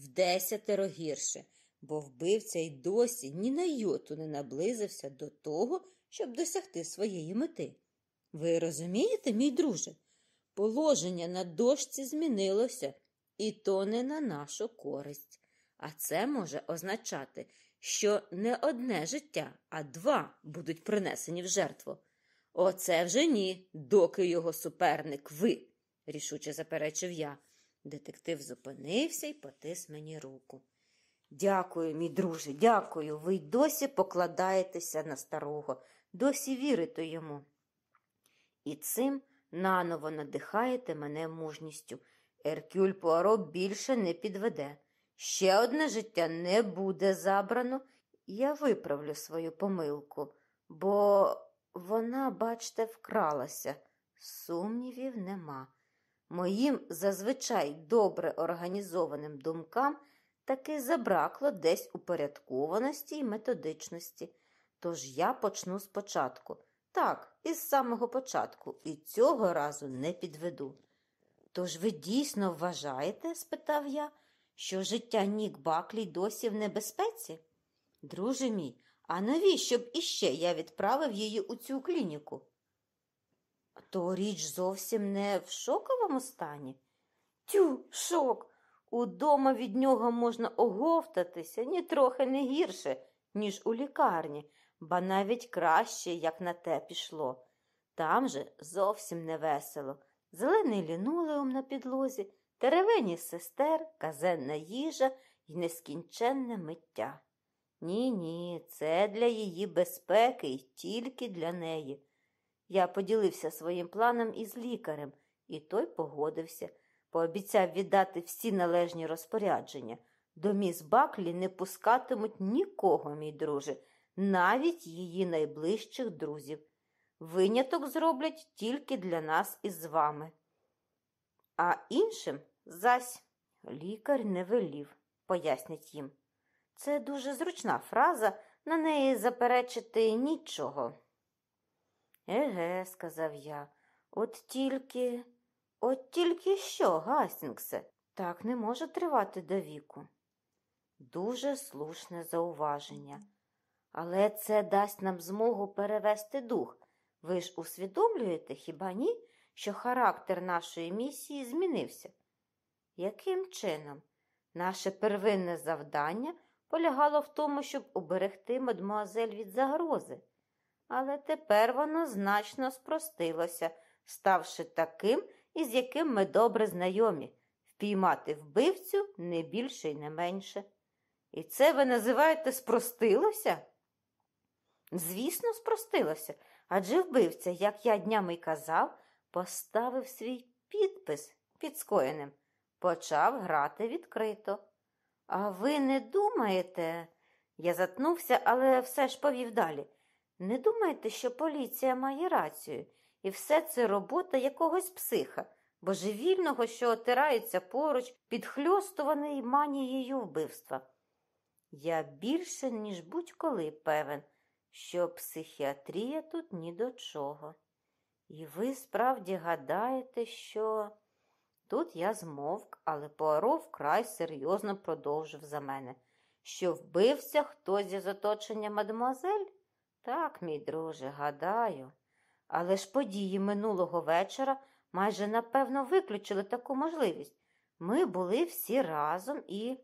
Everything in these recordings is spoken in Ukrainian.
вдесятеро гірше, бо вбивця й досі ні на йоту не наблизився до того, щоб досягти своєї мети. Ви розумієте, мій друже? Положення на дошці змінилося, і то не на нашу користь. А це може означати, що не одне життя, а два будуть принесені в жертву. Оце вже ні, доки його суперник ви, рішуче заперечив я. Детектив зупинився і потис мені руку. Дякую, мій друже, дякую. Ви й досі покладаєтеся на старого, досі вірите йому. І цим наново надихаєте мене мужністю. Еркюль Пуаро більше не підведе. Ще одне життя не буде забрано, я виправлю свою помилку, бо вона, бачте, вкралася. Сумнівів нема. Моїм зазвичай добре організованим думкам таки забракло десь упорядкованості і методичності. Тож я почну спочатку. Так, із самого початку, і цього разу не підведу. Тож ви дійсно вважаєте, спитав я, що життя Нік Баклі досі в небезпеці? Друже мій, а навіщо б іще я відправив її у цю клініку? То річ зовсім не в шоковому стані. Тю, шок. Удома від нього можна оговтатися нітрохи не гірше, ніж у лікарні, ба навіть краще, як на те пішло. Там же зовсім не весело. Зелений лінулеум на підлозі, теревені сестер, казенна їжа і нескінченне миття. Ні, ні, це для її безпеки і тільки для неї. Я поділився своїм планом із лікарем, і той погодився, пообіцяв віддати всі належні розпорядження. До міс Баклі не пускатимуть нікого, мій друже, навіть її найближчих друзів. Виняток зроблять тільки для нас із вами. А іншим зась лікар не велів, пояснять їм. Це дуже зручна фраза, на неї заперечити нічого. Еге, сказав я, от тільки, от тільки що, Гастінгсе, так не може тривати до віку. Дуже слушне зауваження. Але це дасть нам змогу перевести дух. Ви ж усвідомлюєте, хіба ні, що характер нашої місії змінився? Яким чином? Наше первинне завдання полягало в тому, щоб уберегти мадмуазель від загрози. Але тепер воно значно спростилося, ставши таким, із яким ми добре знайомі, впіймати вбивцю не більше і не менше. І це ви називаєте спростилося? Звісно, спростилося, адже вбивця, як я днями й казав, поставив свій підпис під скоєним, почав грати відкрито. А ви не думаєте, я затнувся, але все ж повів далі. Не думаєте, що поліція має рацію, і все це робота якогось психа, божевільного, що отирається поруч, підхльостуваний манією вбивства. Я більше, ніж будь-коли певен, що психіатрія тут ні до чого. І ви справді гадаєте, що. Тут я змовк, але Пуаро вкрай серйозно продовжив за мене, що вбився хтось із оточення мадемуазель? Так, мій друже, гадаю. Але ж події минулого вечора майже напевно виключили таку можливість. Ми були всі разом і.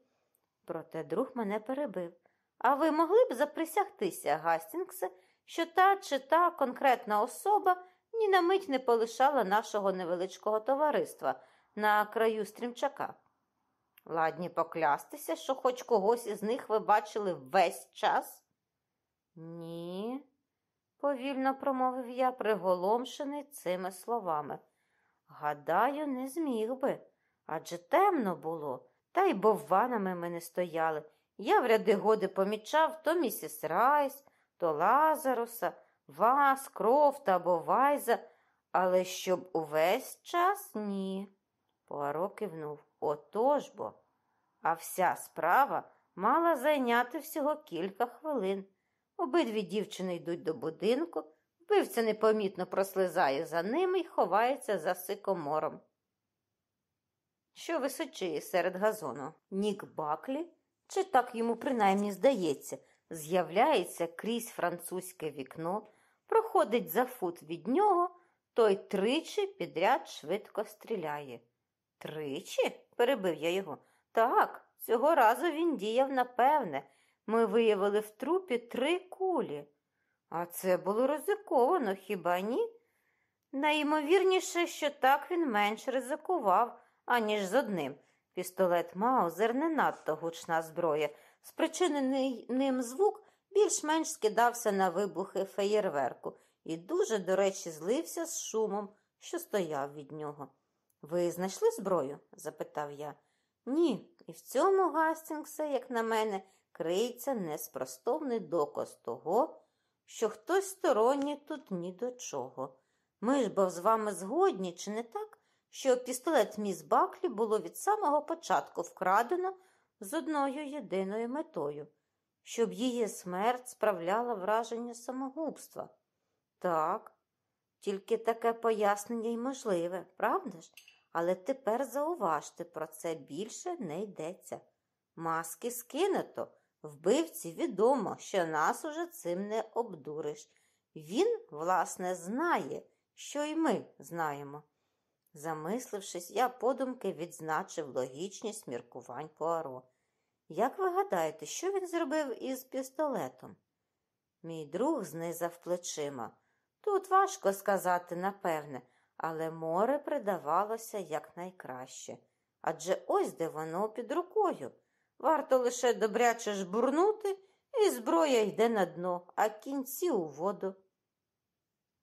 Проте друг мене перебив. А ви могли б заприсягтися, Гастінгсе, що та чи та конкретна особа ні на мить не полишала нашого невеличкого товариства на краю стрімчака? Ладні поклястися, що хоч когось із них ви бачили весь час? Ні, повільно промовив я, приголомшений цими словами. Гадаю, не зміг би, адже темно було, та й бовванами ми не стояли. Я в ряди годи помічав то місіс Райс, то Лазаруса, вас, Крофта або Вайза, але щоб увесь час ні. Пуаро кивнув. Отож бо. А вся справа мала зайняти всього кілька хвилин. Обидві дівчини йдуть до будинку, вбивця непомітно прослизає за ними і ховається за сикомором. що височіє серед газону. Нік Баклі, чи так йому принаймні здається, з'являється крізь французьке вікно, проходить за фут від нього, той тричі підряд швидко стріляє. Тричі? перебив я його. Так, цього разу він діяв напевне. Ми виявили в трупі три кулі. А це було ризиковано, хіба ні? Найімовірніше, що так він менш ризикував, аніж з одним. Пістолет Маузер не надто гучна зброя. Спричинений ним звук більш-менш скидався на вибухи феєрверку і дуже, до речі, злився з шумом, що стояв від нього. Ви знайшли зброю? запитав я. Ні, і в цьому, Гастінгсе, як на мене, криється неспростовний доказ того, що хтось сторонній тут ні до чого. Ми ж бо з вами згодні, чи не так, що пістолет міс Баклі було від самого початку вкрадено з одною єдиною метою, щоб її смерть справляла враження самогубства. Так, тільки таке пояснення й можливе, правда ж? Але тепер зауважте, про це більше не йдеться. Маски скинуто, вбивці відомо, що нас уже цим не обдуриш. Він, власне, знає, що й ми знаємо. Замислившись, я подумки відзначив логічність міркувань Пуаро. Як ви гадаєте, що він зробив із пістолетом? Мій друг знизав плечима. Тут важко сказати, напевне, але море придавалося якнайкраще. Адже ось де воно під рукою. Варто лише добряче жбурнути, і зброя йде на дно, а кінці у воду.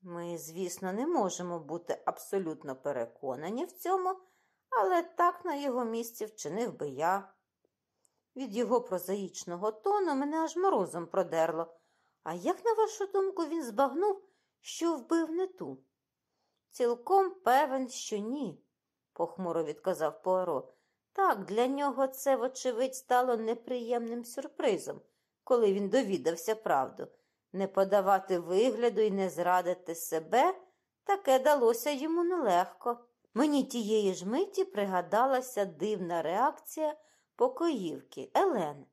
Ми, звісно, не можемо бути абсолютно переконані в цьому, але так на його місці вчинив би я. Від його прозаїчного тону мене аж морозом продерло. А як, на вашу думку, він збагнув, що вбив не ту? Цілком певен, що ні, похмуро відказав Пуаро. Так, для нього це, вочевидь, стало неприємним сюрпризом, коли він довідався правду. Не подавати вигляду і не зрадити себе таке далося йому нелегко. Мені тієї ж миті пригадалася дивна реакція покоївки Елен,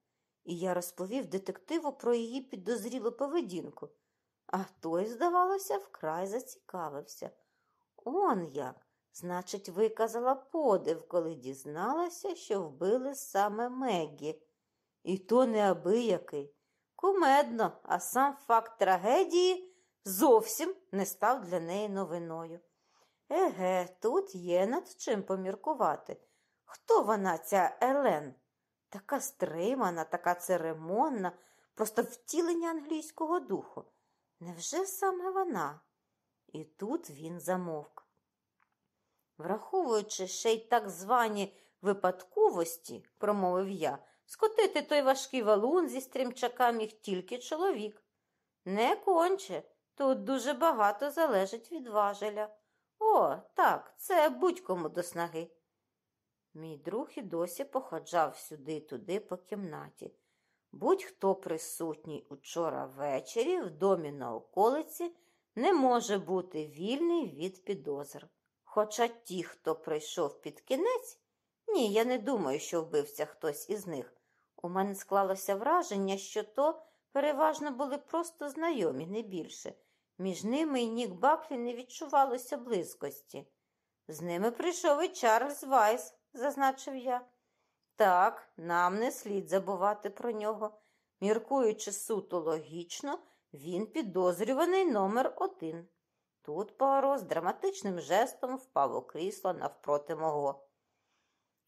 і я розповів детективу про її підозрілу поведінку. А той, здавалося, вкрай зацікавився. Он як, значить, виказала подив, коли дізналася, що вбили саме Меггі. І то неабиякий. Кумедно, а сам факт трагедії зовсім не став для неї новиною. Еге, тут є над чим поміркувати. Хто вона, ця Елен? Така стримана, така церемонна, просто втілення англійського духу. Невже саме вона? І тут він замовк. Враховуючи ще й так звані випадковості, промовив я, скотити той важкий валун зі стрімчака міг тільки чоловік. Не конче, тут дуже багато залежить від важеля. О, так, це будь-кому до снаги. Мій друг і досі походжав сюди-туди по кімнаті. Будь-хто присутній учора ввечері в домі на околиці не може бути вільний від підозр. Хоча ті, хто прийшов під кінець, ні, я не думаю, що вбився хтось із них. У мене склалося враження, що то переважно були просто знайомі, не більше. Між ними і Нік Баклі не відчувалося близькості. З ними прийшов і Чарльз Вайс, зазначив я. Так, нам не слід забувати про нього. Міркуючи суто логічно, він підозрюваний номер один. Тут Пуаро з драматичним жестом впав у крісло навпроти мого.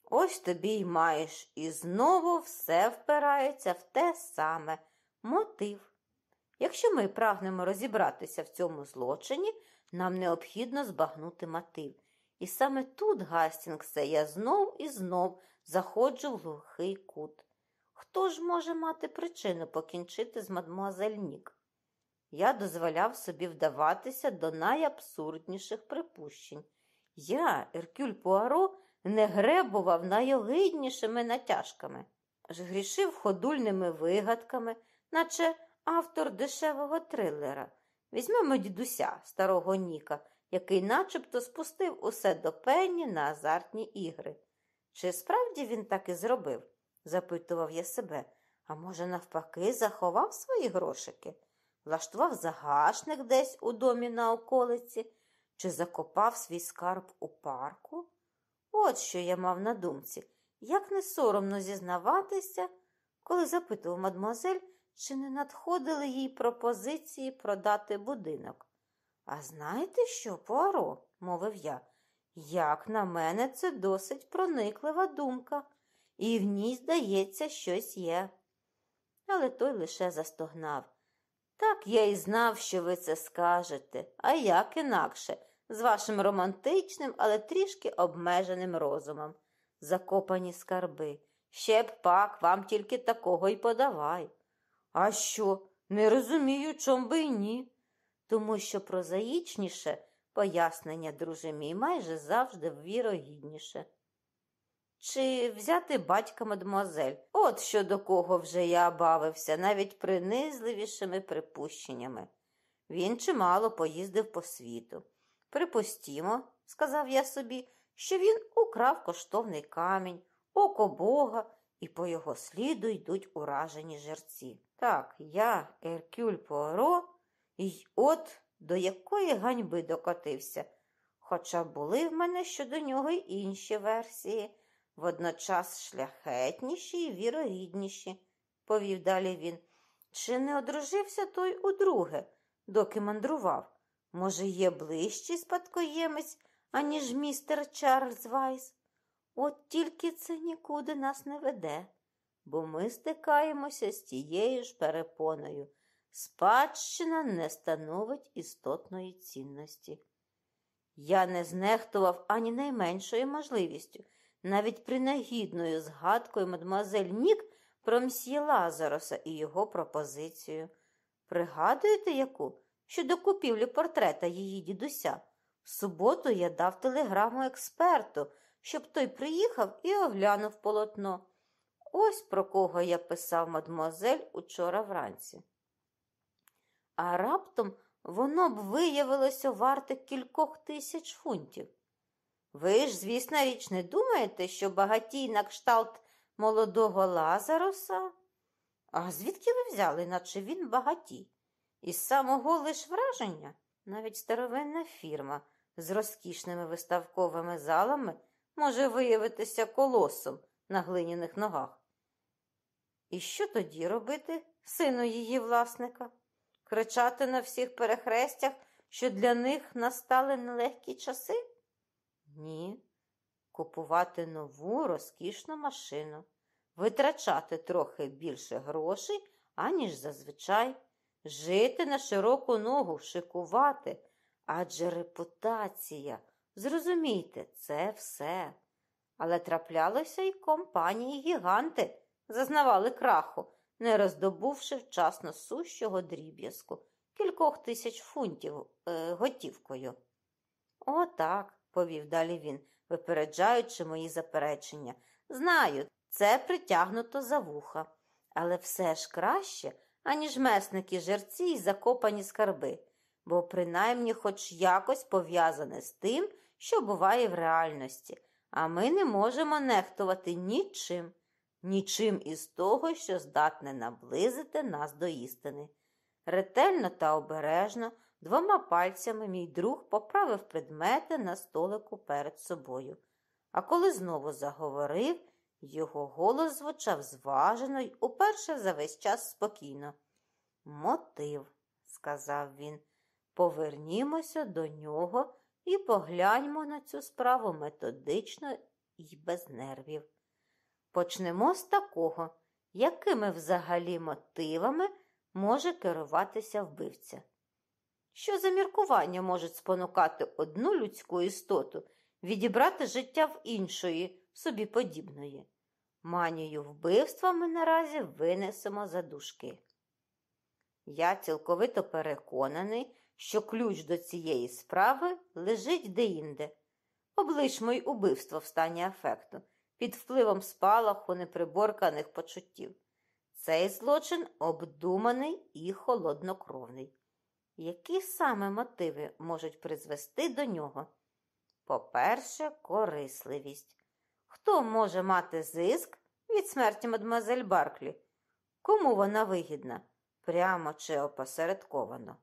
Ось тобі й маєш, і знову все впирається в те саме мотив. Якщо ми прагнемо розібратися в цьому злочині, нам необхідно збагнути мотив. І саме тут, Гастінгсе, я знов і знов заходжу в глухий кут. Хто ж може мати причину покінчити з мадмуазель Нік? Я дозволяв собі вдаватися до найабсурдніших припущень. Я, Еркюль Пуаро, не гребував найогиднішими натяжками, ж грішив ходульними вигадками, наче автор дешевого трилера. Візьмемо дідуся, старого Ніка, який начебто спустив усе до пені на азартні ігри. Чи справді він так і зробив? запитував я себе. А може, навпаки, заховав свої грошики, влаштував загашник десь у домі на околиці, чи закопав свій скарб у парку? От що я мав на думці, як не соромно зізнаватися, коли запитував мадмуазель, чи не надходили їй пропозиції продати будинок. А знаєте що, Пуаро, мовив я, як на мене, це досить прониклива думка, і в ній, здається, щось є. Але той лише застогнав. Так я і знав, що ви це скажете, а як інакше, з вашим романтичним, але трішки обмеженим розумом. Закопані скарби. Ще б пак вам тільки такого й подавай. А що? Не розумію, чом би й ні. Тому що прозаїчніше пояснення, друже мій, майже завжди вірогідніше. Чи взяти батька мадемуазель? От що до кого вже я бавився, навіть принизливішими припущеннями. Він чимало поїздив по світу. Припустімо, сказав я собі, що він украв коштовний камінь, око Бога, і по його сліду йдуть уражені жерці. Так, я, Еркюль Пуаро, і от до якої ганьби докотився. Хоча були в мене щодо нього й інші версії, водночас шляхетніші і вірогідніші, повів далі він. Чи не одружився той удруге, доки мандрував? Може, є ближчий спадкоємець, аніж містер Чарльз Вайс? От тільки це нікуди нас не веде, бо ми стикаємося з тією ж перепоною. Спадщина не становить істотної цінності. Я не знехтував ані найменшою можливістю, навіть принагідною згадкою мадемуазель Нік про мсьє Лазароса і його пропозицію. Пригадуєте яку? Щодо купівлі портрета її дідуся. В суботу я дав телеграму експерту, щоб той приїхав і оглянув полотно. Ось про кого я писав мадемуазель учора вранці. А раптом воно б виявилося варте кількох тисяч фунтів. Ви ж, звісно річ, не думаєте, що багатій на кшталт молодого Лазароса? А звідки ви взяли, наче він багатій? Із самого лиш враження, навіть старовинна фірма з розкішними виставковими залами може виявитися колосом на глиняних ногах. І що тоді робити, сину її власника? Кричати на всіх перехрестях, що для них настали нелегкі часи? Ні. Купувати нову розкішну машину, витрачати трохи більше грошей, аніж зазвичай, жити на широку ногу, шикувати, адже репутація, зрозумійте, це все. Але траплялося й компанії гіганти, зазнавали краху, не роздобувши вчасно сущого дріб'язку, кількох тисяч фунтів е, готівкою. Отак, повів далі він, випереджаючи мої заперечення. Знаю, це притягнуто за вуха, але все ж краще, аніж месники жерці й закопані скарби, бо принаймні хоч якось пов'язане з тим, що буває в реальності, а ми не можемо нехтувати нічим, нічим із того, що здатне наблизити нас до істини. Ретельно та обережно, двома пальцями мій друг поправив предмети на столику перед собою. А коли знову заговорив, його голос звучав зважено й уперше за весь час спокійно. Мотив, сказав він, повернімося до нього і погляньмо на цю справу методично і без нервів. Почнемо з такого, якими взагалі мотивами може керуватися вбивця. Що за міркування можуть спонукати одну людську істоту відібрати життя в іншої, собі подібної? Манію вбивства ми наразі винесемо за дужки. Я цілковито переконаний, що ключ до цієї справи лежить деінде. Облишмо й убивство в стані афекту, під впливом спалаху неприборканих почуттів. Цей злочин обдуманий і холоднокровний. Які саме мотиви можуть призвести до нього? По-перше, корисливість. Хто може мати зиск від смерті мадемуазель Барклі? Кому вона вигідна? Прямо чи опосередковано?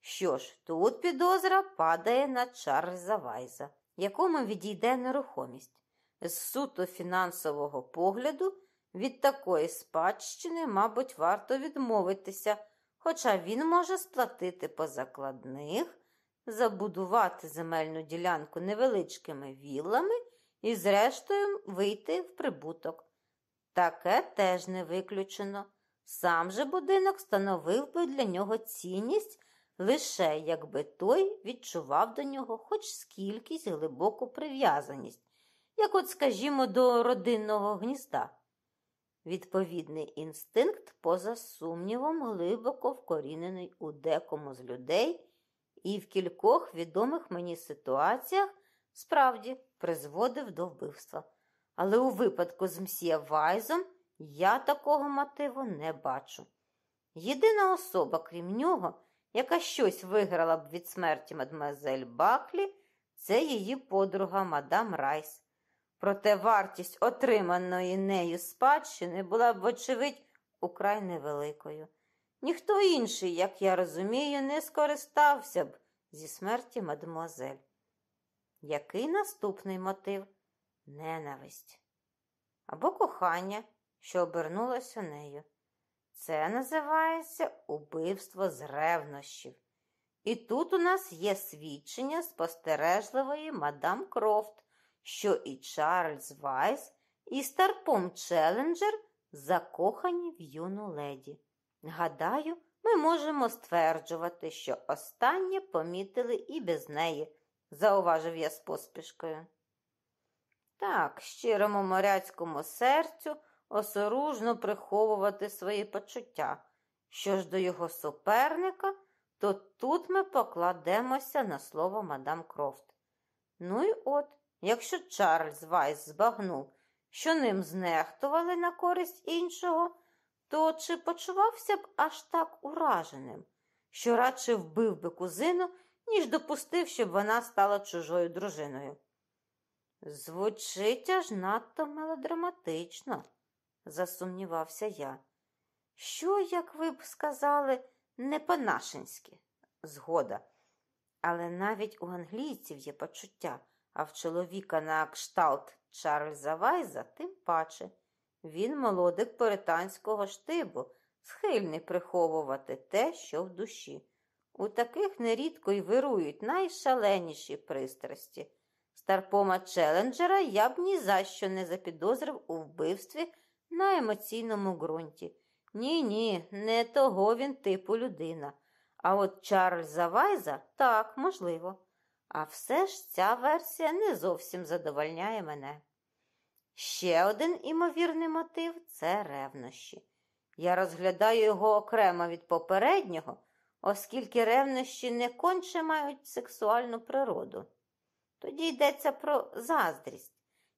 Що ж, тут підозра падає на Чарльза Вайза, якому відійде нерухомість. З суто фінансового погляду від такої спадщини, мабуть, варто відмовитися, хоча він може сплатити по закладних, забудувати земельну ділянку невеличкими віллами і, зрештою, вийти в прибуток. Таке теж не виключено. Сам же будинок становив би для нього цінність лише якби той відчував до нього хоч скількись глибоку прив'язаність, як от, скажімо, до родинного гнізда. Відповідний інстинкт, поза сумнівом, глибоко вкорінений у декому з людей і в кількох відомих мені ситуаціях справді призводив до вбивства. Але у випадку з мсьє Вайзом я такого мотиву не бачу. Єдина особа, крім нього, яка щось виграла б від смерті мадемуазель Баклі, це її подруга мадам Райс. Проте вартість отриманої нею спадщини була б, вочевидь, украй невеликою. Ніхто інший, як я розумію, не скористався б зі смерті мадемуазель. Який наступний мотив? Ненависть або кохання, що обернулося нею. Це називається убивство з ревнощів. І тут у нас є свідчення спостережливої мадам Крофт, що і Чарльз Вайс, і Старпом Челленджер закохані в юну леді. Гадаю, ми можемо стверджувати, що останнє помітили і без неї, зауважив я з поспішкою. Так, щирому моряцькому серцю осоружно приховувати свої почуття. Що ж до його суперника, то тут ми покладемося на слово мадам Крофт. Ну і от, якщо Чарльз Вайс збагнув, що ним знехтували на користь іншого, то чи почувався б аж так ураженим, що радше вбив би кузину, ніж допустив, щоб вона стала чужою дружиною? Звучить аж надто мелодраматично засумнівався я. Що, як ви б сказали, не по-нашенськи? Згода. Але навіть у англійців є почуття, а в чоловіка на кшталт Чарльза Вайза тим паче. Він молодик поританського штибу, схильний приховувати те, що в душі. У таких нерідко й вирують найшаленіші пристрасті. Старпома Челенджера я б ні за що не запідозрив у вбивстві на емоційному ґрунті. Ні, ні, не того він типу людина. А от Чарльза Вайза так, можливо. А все ж ця версія не зовсім задовольняє мене. Ще один імовірний мотив це ревнощі. Я розглядаю його окремо від попереднього, оскільки ревнощі не конче мають сексуальну природу. Тоді йдеться про заздрість,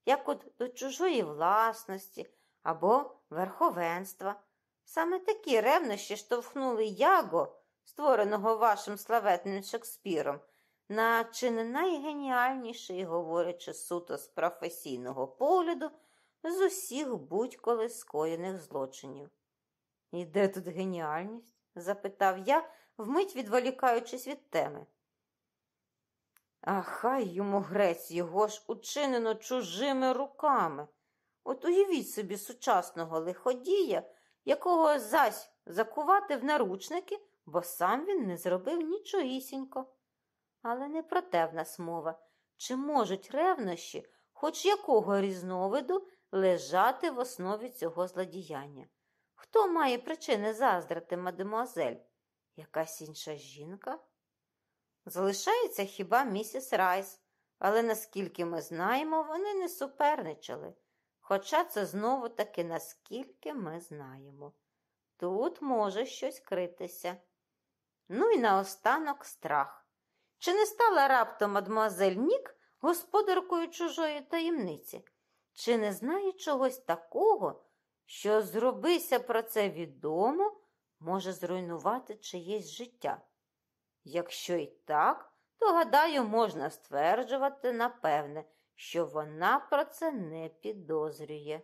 як от до чужої власності або верховенства. Саме такі ревнощі штовхнули Яго, створеного вашим славетним Шекспіром, на чи не найгеніальніший, говорячи суто з професійного погляду, з усіх будь-коли скоєних злочинів. І де тут геніальність? запитав я, вмить відволікаючись від теми. А хай йому грець його ж учинено чужими руками. От уявіть собі сучасного лиходія, якого зась закувати в наручники, бо сам він не зробив нічогісінько. Але не про те в нас мова. Чи можуть ревнощі, хоч якого різновиду, лежати в основі цього злодіяння? Хто має причини заздрити, мадемуазель? Якась інша жінка? Залишається хіба місіс Райс, але наскільки ми знаємо, вони не суперничали. Хоча це знову таки наскільки ми знаємо. Тут може щось критися. Ну і наостанок страх. Чи не стала раптом мадмуазель Нік господаркою чужої таємниці? Чи не знає чогось такого, що, зробися про це відомо, може зруйнувати чиєсь життя? Якщо і так, то, гадаю, можна стверджувати, напевне, що вона про це не підозрює.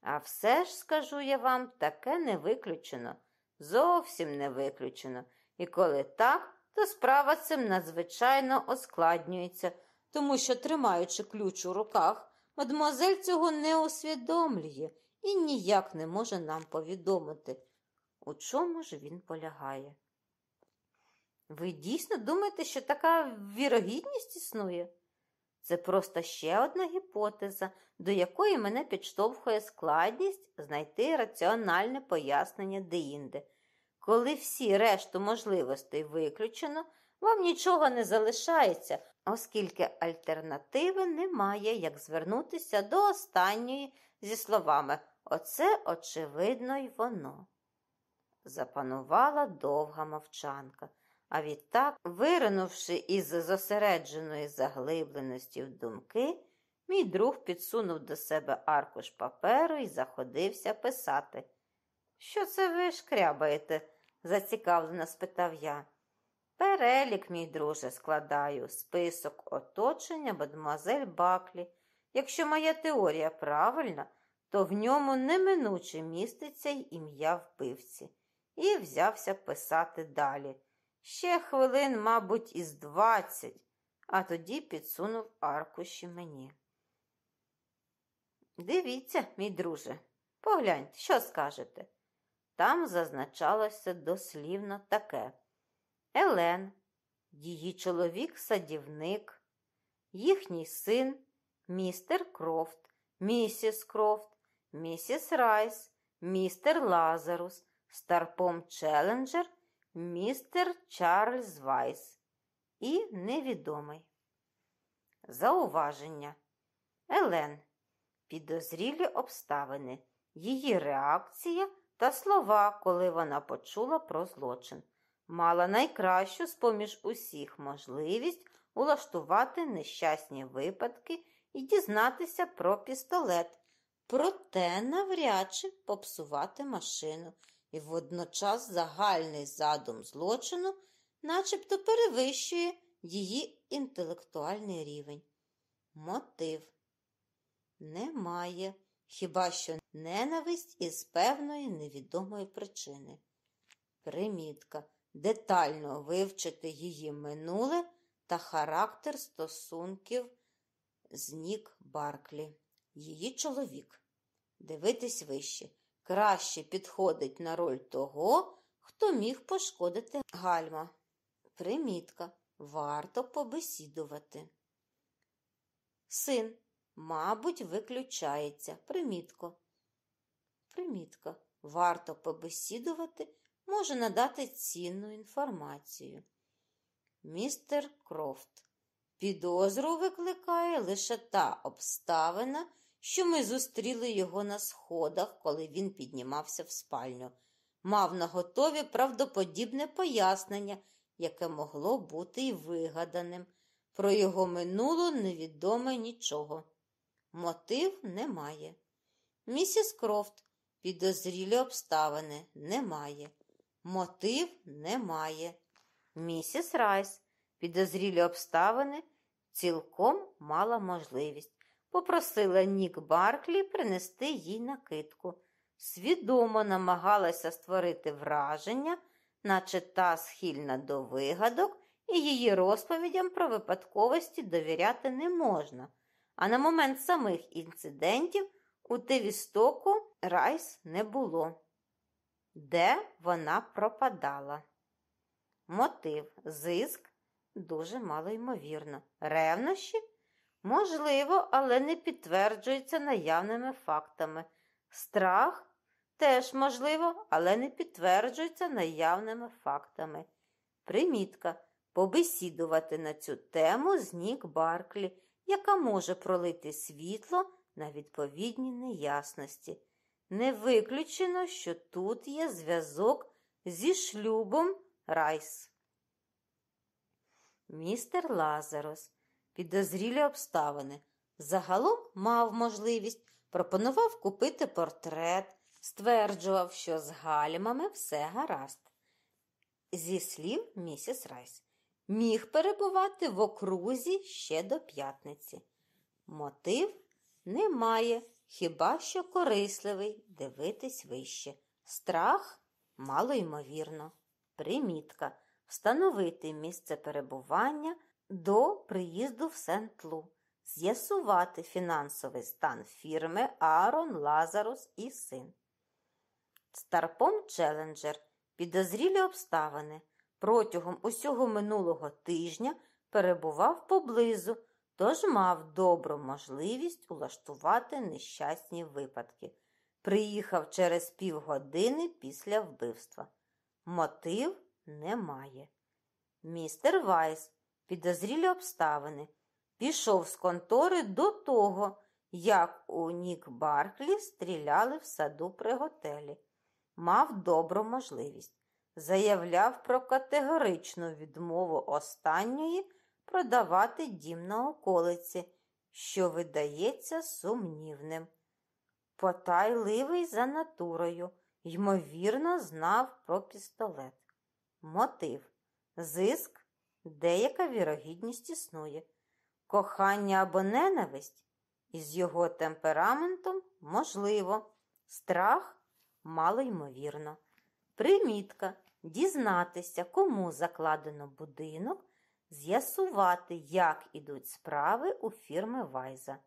А все ж, скажу я вам, таке не виключено, зовсім не виключено. І коли так, то справа цим надзвичайно оскладнюється, тому що, тримаючи ключ у руках, мадемуазель цього не усвідомлює і ніяк не може нам повідомити, у чому ж він полягає. Ви дійсно думаєте, що така вірогідність існує? Це просто ще одна гіпотеза, до якої мене підштовхує складність знайти раціональне пояснення деінде. Коли всі решту можливостей виключено, вам нічого не залишається, оскільки альтернативи немає, як звернутися до останньої зі словами Оце, очевидно, й воно. Запанувала довга мовчанка. А відтак, виринувши із зосередженої заглибленості в думки, мій друг підсунув до себе аркуш паперу і заходився писати. Що це ви шкрябаєте? Зацікавлено спитав я. Перелік, мій друже, складаю, список оточення мадемуазель Баклі. Якщо моя теорія правильна, то в ньому неминуче міститься й ім'я вбивці, і взявся писати далі. Ще хвилин, мабуть, із двадцять, а тоді підсунув аркуші мені. Дивіться, мій друже, погляньте, що скажете. Там зазначалося дослівно таке Елен, її чоловік садівник, їхній син, містер Крофт, місіс Крофт, місіс Райс, містер Лазарус, старпом Челенджер містер Чарльз Вайс і невідомий. Зауваження. Елен. Підозрілі обставини, її реакція та слова, коли вона почула про злочин, мала найкращу з поміж усіх можливість улаштувати нещасні випадки і дізнатися про пістолет, проте навряд чи попсувати машину. І водночас загальний задум злочину начебто перевищує її інтелектуальний рівень. Мотив. Немає, хіба що ненависть із певної невідомої причини. Примітка детально вивчити її минуле та характер стосунків з Нік Барклі, її чоловік. Дивитись вище краще підходить на роль того, хто міг пошкодити гальма. Примітка. Варто побесідувати. Син, мабуть, виключається. Примітко. Примітка. Варто побесідувати може надати цінну інформацію. Містер Крофт. Підозру викликає лише та обставина, що ми зустріли його на сходах, коли він піднімався в спальню. Мав на готові правдоподібне пояснення, яке могло бути й вигаданим. Про його минуло невідоме нічого. Мотив немає. Місіс Крофт, підозрілі обставини немає. Мотив немає. Місіс Райс, підозрілі обставини цілком мала можливість попросила Нік Барклі принести їй накидку. Свідомо намагалася створити враження, наче та схильна до вигадок, і її розповідям про випадковості довіряти не можна. А на момент самих інцидентів у Тевістоку Райс не було. Де вона пропадала? Мотив, зиск дуже малоймовірно. Ревнощі Можливо, але не підтверджується наявними фактами. Страх теж можливо, але не підтверджується наявними фактами. Примітка побесідувати на цю тему з Нік Барклі, яка може пролити світло на відповідні неясності. Не виключено, що тут є зв'язок зі шлюбом Райс. Містер Лазарос підозрілі обставини. Загалом мав можливість, пропонував купити портрет, стверджував, що з гальмами все гаразд. Зі слів місіс Райс, міг перебувати в окрузі ще до п'ятниці. Мотив немає, хіба що корисливий дивитись вище. Страх мало ймовірно. Примітка. Встановити місце перебування до приїзду в Сент-Лу. З'ясувати фінансовий стан фірми Аарон Лазарус і син. Старпом Челенджер. Підозрілі обставини. Протягом усього минулого тижня перебував поблизу, тож мав добру можливість улаштувати нещасні випадки. Приїхав через півгодини після вбивства. Мотив немає. Містер Вайс, підозрілі обставини, пішов з контори до того, як у Нік Баклі стріляли в саду при готелі. Мав добру можливість. Заявляв про категоричну відмову останньої продавати дім на околиці, що видається сумнівним. Потайливий за натурою, ймовірно, знав про пістолет. Мотив. Зиск, деяка вірогідність існує. Кохання або ненависть із його темпераментом можливо. Страх мало ймовірно. Примітка дізнатися, кому закладено будинок, з'ясувати, як ідуть справи у фірми Вайза.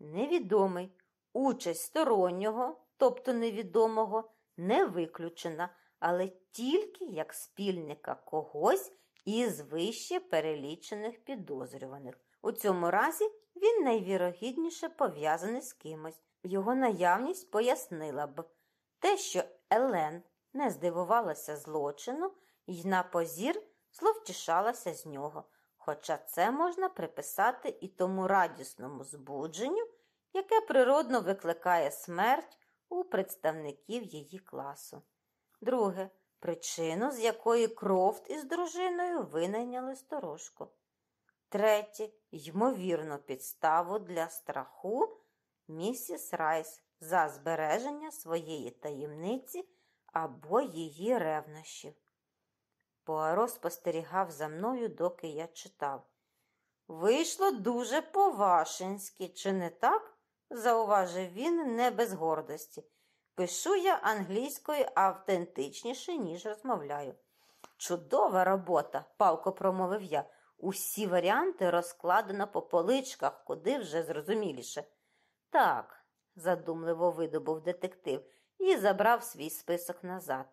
Невідомий участь стороннього, тобто невідомого, не виключена, але тільки як спільника когось із вище перелічених підозрюваних. У цьому разі він найвірогідніше пов'язаний з кимось. Його наявність пояснила б те, що Елен не здивувалася злочину і на позір зловтішалася з нього, хоча це можна приписати і тому радісному збудженню, яке природно викликає смерть у представників її класу. Друге причину, з якої Крофт із дружиною винайняли сторожку. Третє ймовірну підставу для страху місіс Райс за збереження своєї таємниці або її ревнощів. Пуаро спостерігав за мною, доки я читав. Вийшло дуже по-вашинськи, чи не так? зауважив він не без гордості. Пишу я англійською автентичніше, ніж розмовляю. Чудова робота, палко промовив я. Усі варіанти розкладено по поличках, куди вже зрозуміліше. Так, задумливо видобув детектив і забрав свій список назад.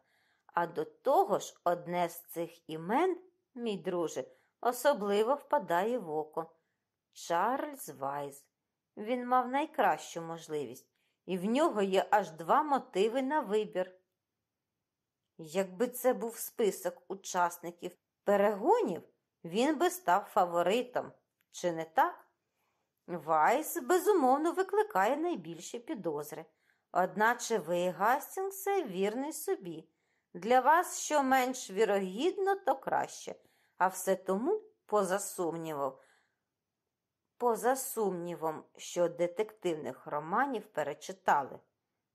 А до того ж, одне з цих імен, мій друже, особливо впадає в око. Чарльз Вайз. Він мав найкращу можливість, і в нього є аж два мотиви на вибір. Якби це був список учасників перегонів, він би став фаворитом, чи не так? Вайс, безумовно, викликає найбільші підозри. Одначе ви, Гастінгсе, вірний собі. Для вас що менш вірогідно, то краще, а все тому, поза сумнівом, поза сумнівом, що детективних романів перечитали.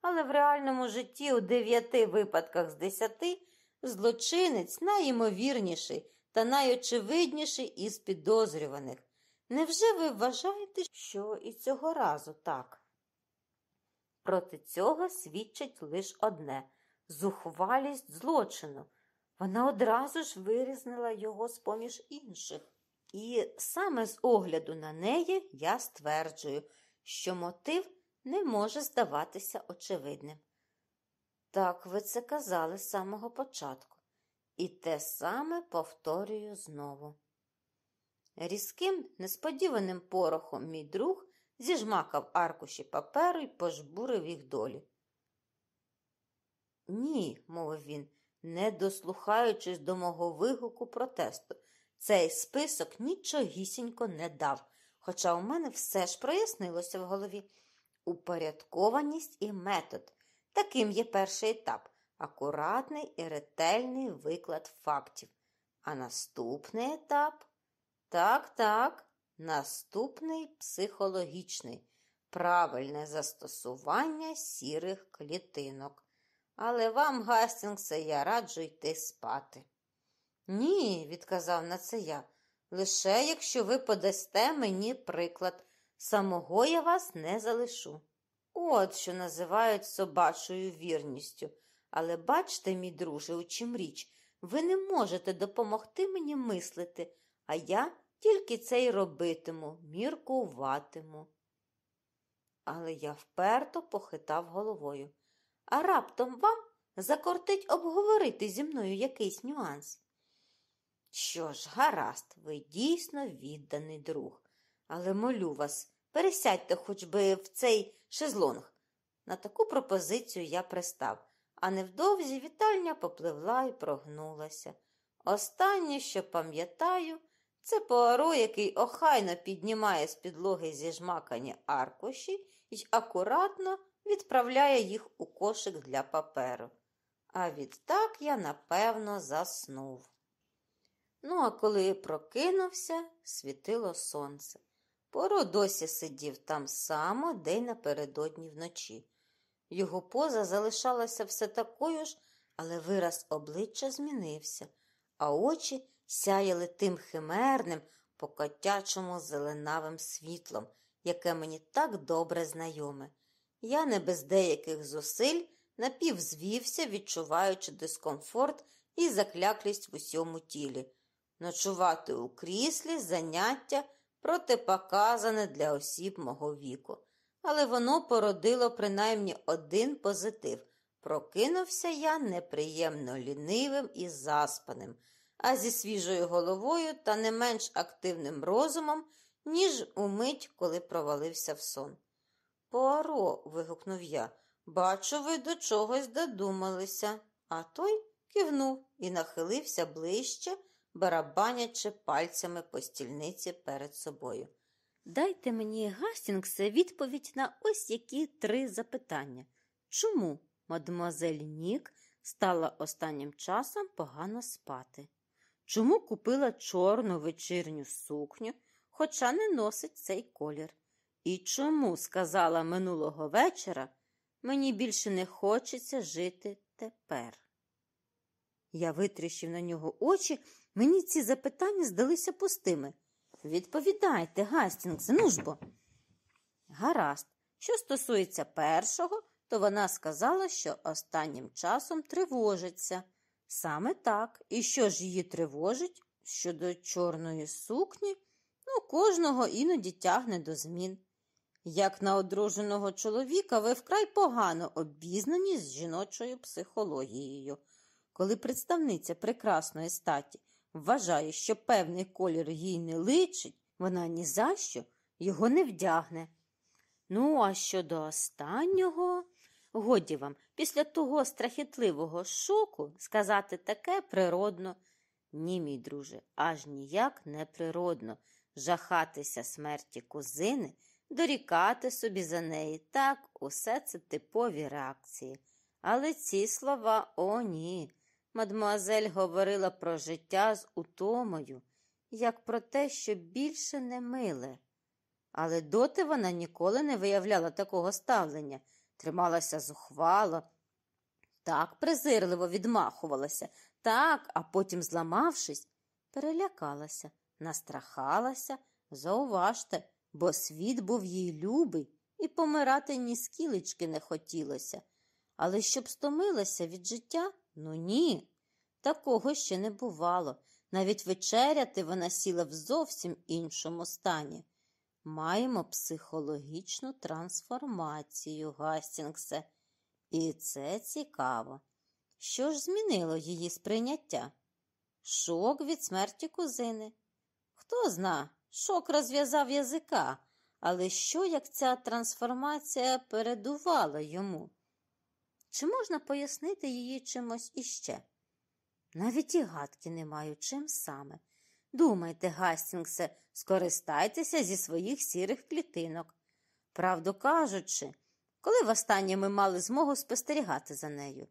Але в реальному житті у дев'яти випадках з десяти злочинець найімовірніший та найочевидніший із підозрюваних. Невже ви вважаєте, що і цього разу так? Проти цього свідчить лише одне зухвалість злочину. Вона одразу ж вирізнила його з поміж інших. І саме з огляду на неї я стверджую, що мотив не може здаватися очевидним. Так ви це казали з самого початку, і те саме повторюю знову. Різким, несподіваним порохом мій друг зіжмакав аркуші паперу і пожбурив їх долі. Ні, мовив він, не дослухаючись до мого вигуку протесту, цей список нічогісінько не дав, хоча у мене все ж прояснилося в голові. Упорядкованість і метод. Таким є перший етап акуратний і ретельний виклад фактів. А наступний етап так, так, наступний психологічний, правильне застосування сірих клітинок. Але вам, Гастінгсе, я раджу йти спати. Ні, відказав на це я, лише якщо ви подасте мені приклад самого я вас не залишу. От що називають собачою вірністю. Але бачте, мій друже, у чим річ, ви не можете допомогти мені мислити, а я тільки це й робитиму, міркуватиму. Але я вперто похитав головою. А раптом вам закортить обговорити зі мною якийсь нюанс. Що ж, гаразд, ви дійсно відданий друг, але молю вас, пересядьте хоч би в цей шезлонг. На таку пропозицію я пристав, а невдовзі вітальня попливла і прогнулася. Останнє, що пам'ятаю, це Пуаро, який охайно піднімає з підлоги зіжмакані аркуші і акуратно відправляє їх у кошик для паперу. А відтак я напевно заснув. Ну, а коли прокинувся, світило сонце. Поро досі сидів там само, де й напередодні вночі. Його поза залишалася все такою ж, але вираз обличчя змінився, а очі сяяли тим химерним, покотячому зеленавим світлом, яке мені так добре знайоме. Я не без деяких зусиль напівзвівся, відчуваючи дискомфорт і закляклість в усьому тілі. Ночувати у кріслі заняття протипоказане для осіб мого віку. Але воно породило принаймні один позитив. Прокинувся я неприємно лінивим і заспаним, а зі свіжою головою та не менш активним розумом, ніж умить, коли провалився в сон. Пуаро, вигукнув я, бачу, ви до чогось додумалися. А той кивнув і нахилився ближче, барабанячи пальцями по стільниці перед собою. Дайте мені, Гастінгсе, відповідь на ось які три запитання. Чому мадемуазель Нік стала останнім часом погано спати? Чому купила чорну вечірню сукню, хоча не носить цей колір? І чому сказала минулого вечора, мені більше не хочеться жити тепер? Я витріщив на нього очі, мені ці запитання здалися пустими. Відповідайте, Гастінгсе, ну ж. Гаразд, що стосується першого, то вона сказала, що останнім часом тривожиться. Саме так. І що ж її тривожить щодо чорної сукні, ну, кожного іноді тягне до змін. Як на одруженого чоловіка, ви вкрай погано обізнані з жіночою психологією. Коли представниця прекрасної статі вважає, що певний колір їй не личить, вона ні за що його не вдягне. Ну, а щодо останнього, годі вам, після того страхітливого шоку сказати таке природно. Ні, мій друже, аж ніяк не природно жахатися смерті кузини, дорікати собі за неї. Так, усе це типові реакції. Але ці слова о, ні. Мадмуазель говорила про життя з утомою, як про те, що більше не миле. Але доти вона ніколи не виявляла такого ставлення, трималася зухвало, так презирливо відмахувалася, так, а потім, зламавшись, перелякалася, настрахалася, зауважте, бо світ був їй любий, і помирати ні скілечки не хотілося. Але щоб стомилася від життя, ну ні, такого ще не бувало. Навіть вечеряти вона сіла в зовсім іншому стані. Маємо психологічну трансформацію, Гастінгсе, і це цікаво. Що ж змінило її сприйняття? Шок від смерті кузини. Хто зна, шок розв'язав язика, але що як ця трансформація передувала йому? Чи можна пояснити її чимось іще? Навіть і гадки не маю чим саме. Думайте, Гастінгсе, скористайтеся зі своїх сірих клітинок. Правду кажучи, коли востаннє ми мали змогу спостерігати за нею?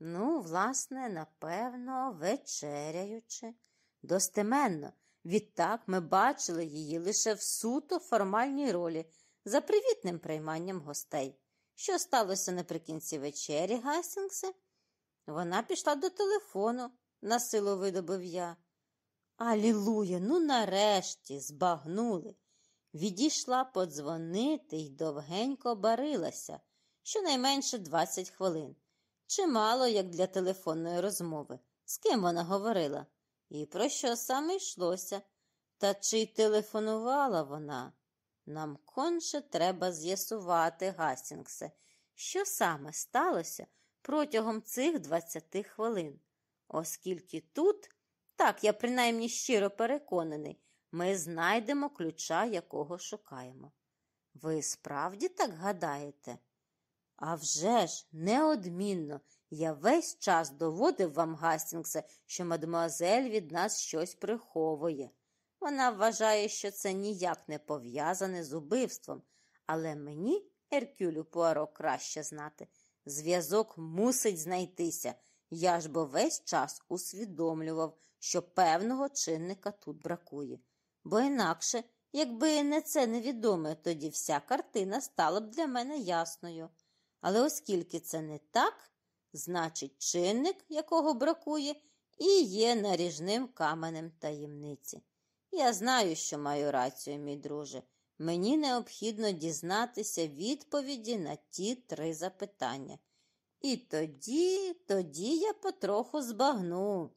Ну, власне, напевно, вечеряючи. Достеменно, відтак ми бачили її лише в суто формальній ролі за привітним прийманням гостей. Що сталося наприкінці вечері, Гастінгсе? Вона пішла до телефону, насилу видобив я. Алілуя, ну нарешті збагнули. відійшла подзвонити й довгенько барилася, щонайменше 20 хвилин. Чимало, як для телефонної розмови. З ким вона говорила? І про що саме йшлося? Та чи й телефонувала вона? Нам конче треба з'ясувати, Гастінгсе, що саме сталося протягом цих 20 хвилин, оскільки тут, так я принаймні щиро переконаний, ми знайдемо ключа, якого шукаємо. Ви справді так гадаєте? А вже ж, неодмінно, я весь час доводив вам, Гастінгсе, що мадемуазель від нас щось приховує. Вона вважає, що це ніяк не пов'язане з убивством, але мені, Еркюлю Пуаро, краще знати. Зв'язок мусить знайтися. Я ж бо весь час усвідомлював, що певного чинника тут бракує. Бо інакше, якби не це невідоме, тоді вся картина стала б для мене ясною. Але оскільки це не так, значить, чинник, якого бракує, і є наріжним каменем таємниці. Я знаю, що маю рацію, мій друже. Мені необхідно дізнатися відповіді на ті три запитання. І тоді, тоді я потроху збагну.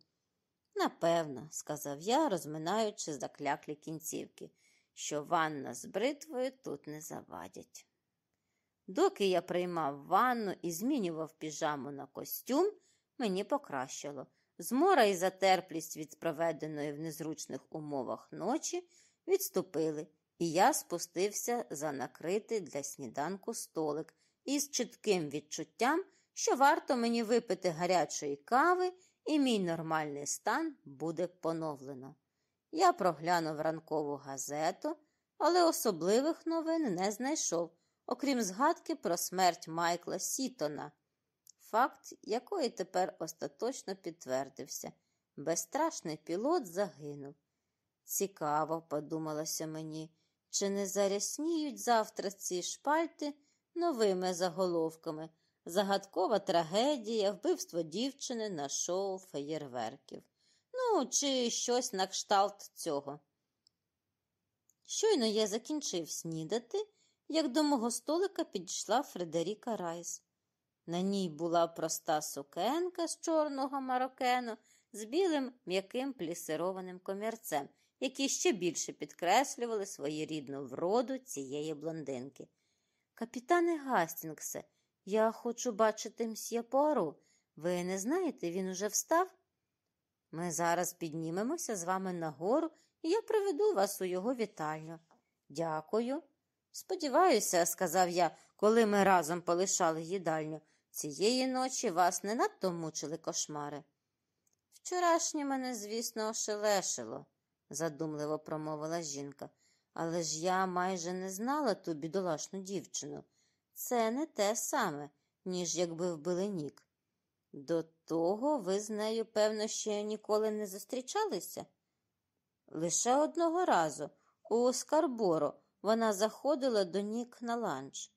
Напевно, сказав я, розминаючи закляклі кінцівки, що ванна з бритвою тут не завадять. Доки я приймав ванну і змінював піжаму на костюм, мені покращило. Змора і затерплість від проведеної в незручних умовах ночі відступили, і я спустився за накритий для сніданку столик із чітким відчуттям, що варто мені випити гарячої кави, і мій нормальний стан буде поновлено. Я проглянув ранкову газету, але особливих новин не знайшов, окрім згадки про смерть Майкла Сітона факт якої тепер остаточно підтвердився. Безстрашний пілот загинув. Цікаво, подумалося мені, чи не зарясніють завтра ці шпальти новими заголовками загадкова трагедія, вбивство дівчини на шоу феєрверків. Ну, чи щось на кшталт цього. Щойно я закінчив снідати, як до мого столика підійшла Фредеріка Райс. На ній була проста сукенка з чорного марокену з білим м'яким плісированим комірцем, які ще більше підкреслювали своєрідну вроду цієї блондинки. Капітане Гастінгсе, я хочу бачити мсьє Пуаро. Ви не знаєте, він уже встав? Ми зараз піднімемося з вами нагору, і я приведу вас у його вітальню. Дякую. Сподіваюся, сказав я, коли ми разом полишали їдальню. Цієї ночі вас не надто мучили кошмари. Вчорашнє мене, звісно, ошелешило, задумливо промовила жінка, але ж я майже не знала ту бідолашну дівчину. Це не те саме, ніж якби вбили нік. До того ви з нею, певно, ще ніколи не зустрічалися? Лише одного разу, у Скарборо, вона заходила до нік на ланч.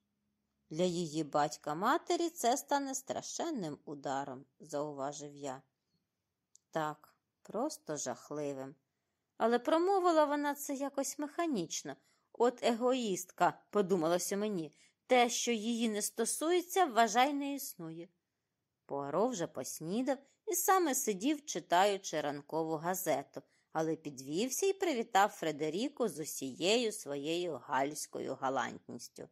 Для її батька матері це стане страшенним ударом, зауважив я. Так, просто жахливим. Але промовила вона це якось механічно. От егоїстка, подумалося мені, те, що її не стосується, вважай, не існує. Пуаро вже поснідав і саме сидів, читаючи ранкову газету, але підвівся і привітав Фредеріку з усією своєю гальською галантністю.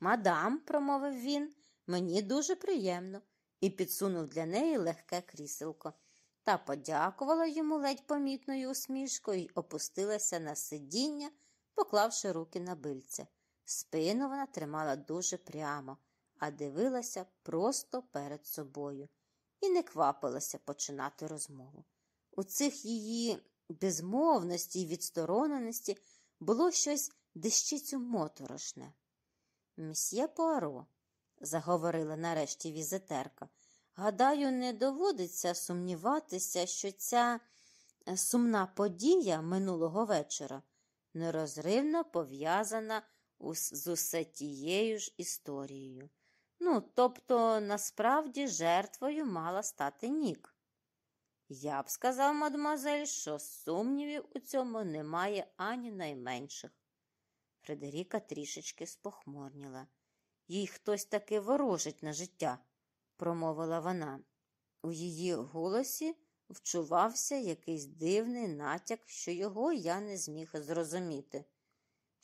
Мадам, промовив він, мені дуже приємно, і підсунув для неї легке кріселко. Та подякувала йому ледь помітною усмішкою і опустилася на сидіння, поклавши руки на бильце. Спину вона тримала дуже прямо, а дивилася просто перед собою і не квапилася починати розмову. У цих її безмовності й відстороненості було щось дещицю моторошне. Мсьє Пуаро, заговорила нарешті візитерка, гадаю, не доводиться сумніватися, що ця сумна подія минулого вечора нерозривно пов'язана з усе тією ж історією. Ну, тобто, насправді, жертвою мала стати нік. Я б сказав, мадемуазель, що сумнівів у цьому немає ані найменших. Фредеріка трішечки спохмурніла. Їй хтось таки ворожить на життя, промовила вона. У її голосі вчувався якийсь дивний натяк, що його я не зміг зрозуміти.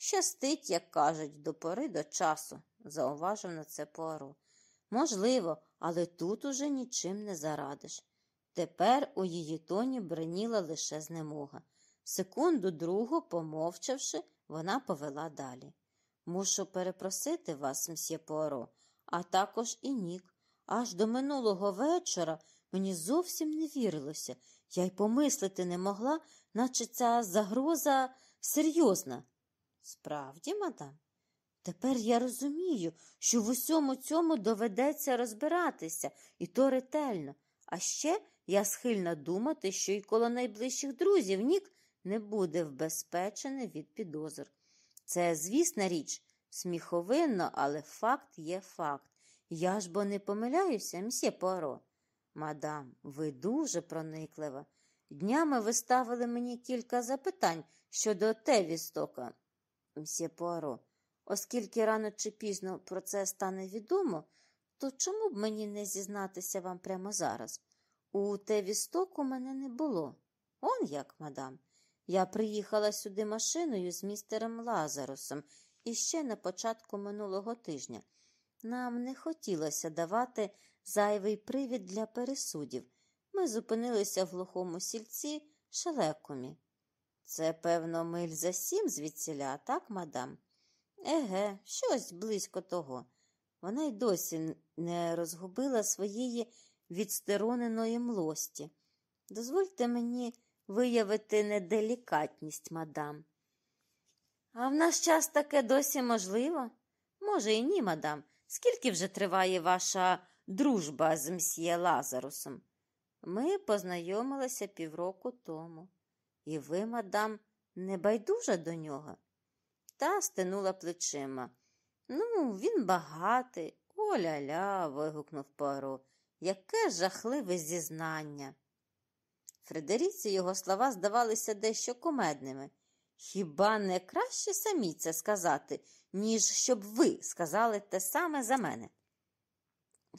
Щастить, як кажуть, до пори до часу, зауважив на це Пуаро. Можливо, але тут уже нічим не зарадиш. Тепер у її тоні бреніла лише знемога. Секунду другу, помовчавши, вона повела далі. Мушу перепросити вас, мсьє Пуаро, а також і нік. Аж до минулого вечора мені зовсім не вірилося. Я й помислити не могла, наче ця загроза серйозна. Справді, мадам, тепер я розумію, що в усьому цьому доведеться розбиратися, і то ретельно. А ще я схильна думати, що й коло найближчих друзів нік не буде вбезпечений від підозр. Це, звісна річ, сміховинно, але факт є факт. Я ж бо не помиляюся, мсьє Пуаро. Мадам, ви дуже прониклива. Днями ви ставили мені кілька запитань щодо Тевістока, мсьє Пуаро. Оскільки рано чи пізно про це стане відомо, то чому б мені не зізнатися вам прямо зараз? У Тевістоку мене не було. Он як, мадам. Я приїхала сюди машиною з містером Лазарусом іще на початку минулого тижня. Нам не хотілося давати зайвий привід для пересудів. Ми зупинилися в глухому сільці шелекомі. Це, певно, миль за сім звідсіля, так, мадам? Еге, щось близько того. Вона й досі не розгубила своєї відстороненої млості. Дозвольте мені виявити неделікатність, мадам. А в наш час таке досі можливо? Може, і ні, мадам. Скільки вже триває ваша дружба з мсьє Лазарусом? Ми познайомилися півроку тому. І ви, мадам, не байдужа до нього? Та стинула плечима. Ну, він багатий. Оля-ля. вигукнув Пуаро. Яке жахливе зізнання. Фредеріці його слова здавалися дещо кумедними. Хіба не краще самі це сказати, ніж щоб ви сказали те саме за мене?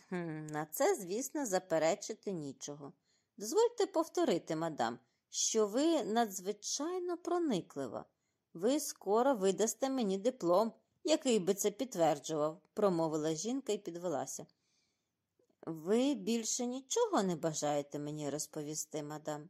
Хм, На це, звісно, заперечити нічого. Дозвольте повторити, мадам, що ви надзвичайно прониклива. Ви скоро видасте мені диплом, який би це підтверджував, промовила жінка і підвелася. Ви більше нічого не бажаєте мені розповісти, мадам?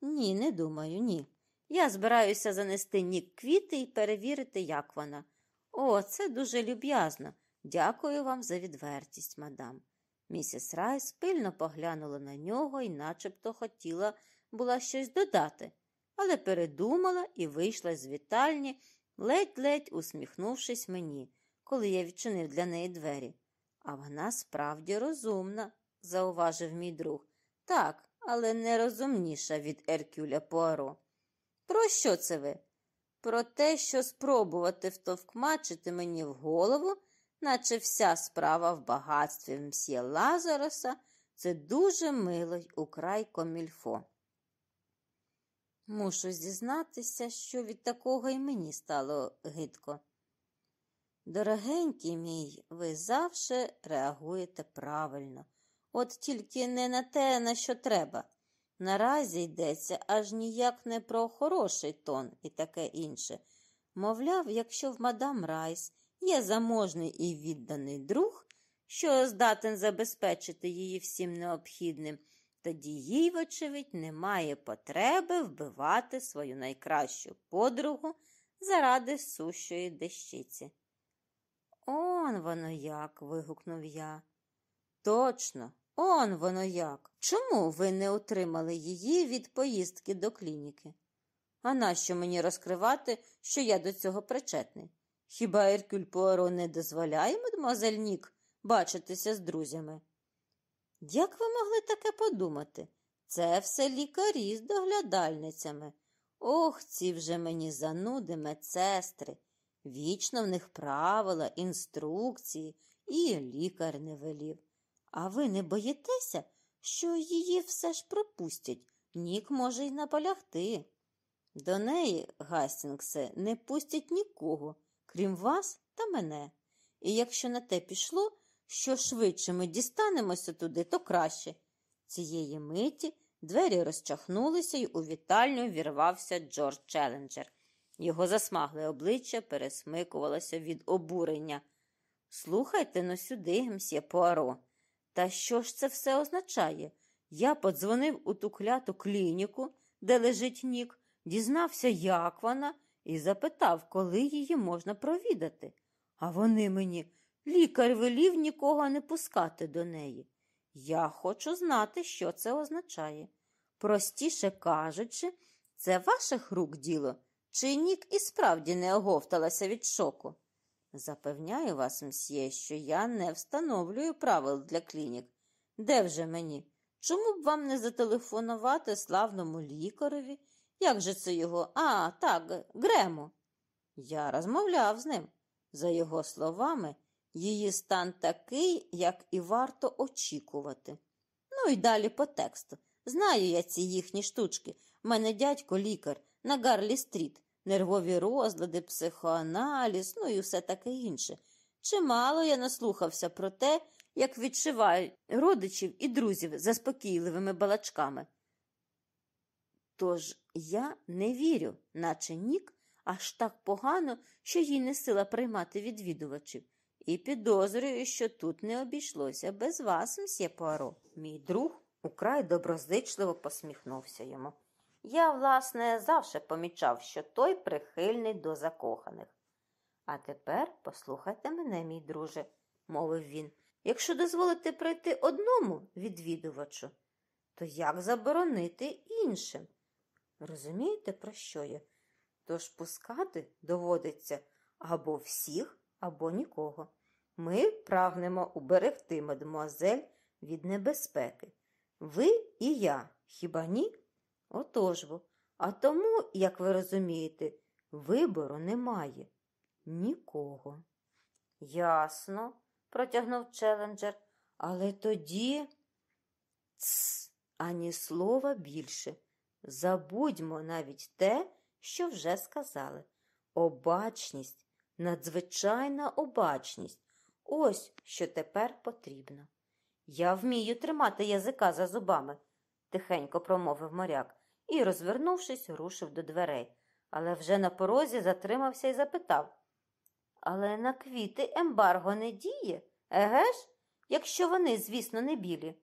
Ні, не думаю, ні. Я збираюся занести нік квіти і перевірити, як вона. О, це дуже люб'язно. Дякую вам за відвертість, мадам. Місіс Райс пильно поглянула на нього і начебто хотіла була щось додати, але передумала і вийшла з вітальні, ледь-ледь усміхнувшись мені, коли я відчинив для неї двері. А вона справді розумна, зауважив мій друг. Так, але не розумніша від Еркюля Пуаро. Про що це ви? Про те, що спробувати втовкмачити мені в голову, наче вся справа в багатстві мсьє Лазароса, це дуже мило й украй комільфо. Мушу зізнатися, що від такого і мені стало гидко. Дорогенький мій, ви завжди реагуєте правильно, от тільки не на те, на що треба. Наразі йдеться аж ніяк не про хороший тон і таке інше. Мовляв, якщо в мадам Райс є заможний і відданий друг, що здатен забезпечити її всім необхідним, тоді їй, вочевидь, немає потреби вбивати свою найкращу подругу заради сущої дещиці. Он воно як. вигукнув я. Точно, он воно як. Чому ви не утримали її від поїздки до клініки? А нащо мені розкривати, що я до цього причетний? Хіба Еркюль Пуаро не дозволяє, мадемуазель Нік, бачитися з друзями? Як ви могли таке подумати? Це все лікарі з доглядальницями. Ох, ці вже мені зануди медсестри. Вічно в них правила, інструкції, і лікар не велів. А ви не боїтеся, що її все ж пропустять? Нік може й наполягти. До неї, Гастінгсе, не пустять нікого, крім вас та мене. І якщо на те пішло, що швидше ми дістанемося туди, то краще. Цієї миті двері розчахнулися, і у вітальню вірвався Джордж Челленджер. Його засмагле обличчя пересмикувалося від обурення. Слухайте но сюди, мсьє Пуаро. Та що ж це все означає? Я подзвонив у ту кляту клініку, де лежить Нік, дізнався, як вона, і запитав, коли її можна провідати. А вони мені, лікар велів нікого не пускати до неї. Я хочу знати, що це означає. Простіше кажучи, це ваших рук діло, чи Нік і справді не оговталася від шоку? Запевняю вас, мсьє, що я не встановлюю правил для клінік. Де вже мені? Чому б вам не зателефонувати славному лікареві? Як же це його? А, так, Грему. Я розмовляв з ним. За його словами, її стан такий, як і варто очікувати. Ну і далі по тексту. Знаю я ці їхні штучки. У мене дядько лікар на Гарлі Стріт, нервові розлади, психоаналіз, ну і все таке інше. Чимало я наслухався про те, як відшивають родичів і друзів заспокійливими балачками. Тож я не вірю, наче Нік аж так погано, що їй не сила приймати відвідувачів, і підозрюю, що тут не обійшлося без вас, мсьє Пуаро. Мій друг украй доброзичливо посміхнувся йому. Я, власне, завше помічав, що той прихильний до закоханих. А тепер послухайте мене, мій друже, мовив він. Якщо дозволите прийти одному відвідувачу, то як заборонити іншим? Розумієте, про що я? Тож пускати доводиться або всіх, або нікого. Ми прагнемо уберегти мадемуазель від небезпеки. Ви і я, хіба ні? Отож бо. А тому, як ви розумієте, вибору немає нікого. Ясно, протягнув Челенджер, але тоді Цс, ані слова більше. Забудьмо навіть те, що вже сказали. Обачність, надзвичайна обачність. Ось що тепер потрібно. Я вмію тримати язика за зубами, тихенько промовив моряк і, розвернувшись, рушив до дверей, але вже на порозі затримався і запитав Але на квіти ембарго не діє, еге ж, якщо вони, звісно, не білі.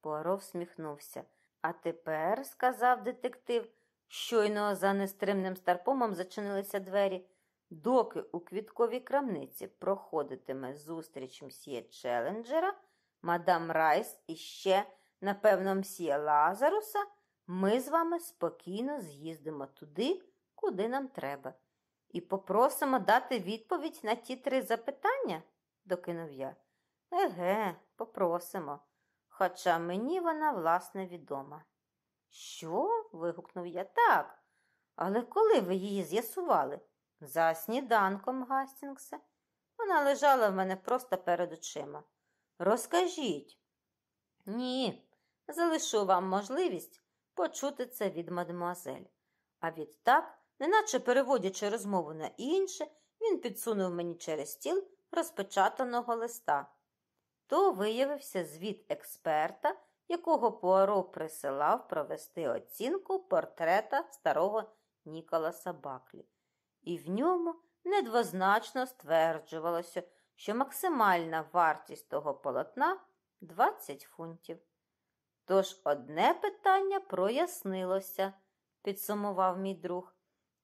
Пуаро всміхнувся. А тепер, сказав детектив, щойно за нестримним старпомом зачинилися двері, доки у квітковій крамниці проходитиме зустріч мсьє Челенджера, мадам Райс і ще, напевно, мсьє Лазаруса, ми з вами спокійно з'їздимо туди, куди нам треба, і попросимо дати відповідь на ті три запитання, докинув я. Еге, попросимо хоча мені вона, власне, відома. Що? вигукнув я так. Але коли ви її з'ясували? За сніданком, Гастінгсе. Вона лежала в мене просто перед очима. Розкажіть. Ні, залишу вам можливість почути це від мадемуазель. А відтак, неначе переводячи розмову на інше, він підсунув мені через стіл розпечатаного листа то виявився звіт експерта, якого Пуаро присилав провести оцінку портрета старого Ніколаса Баклі. І в ньому недвозначно стверджувалося, що максимальна вартість того полотна 20 фунтів. Тож одне питання прояснилося, підсумував мій друг.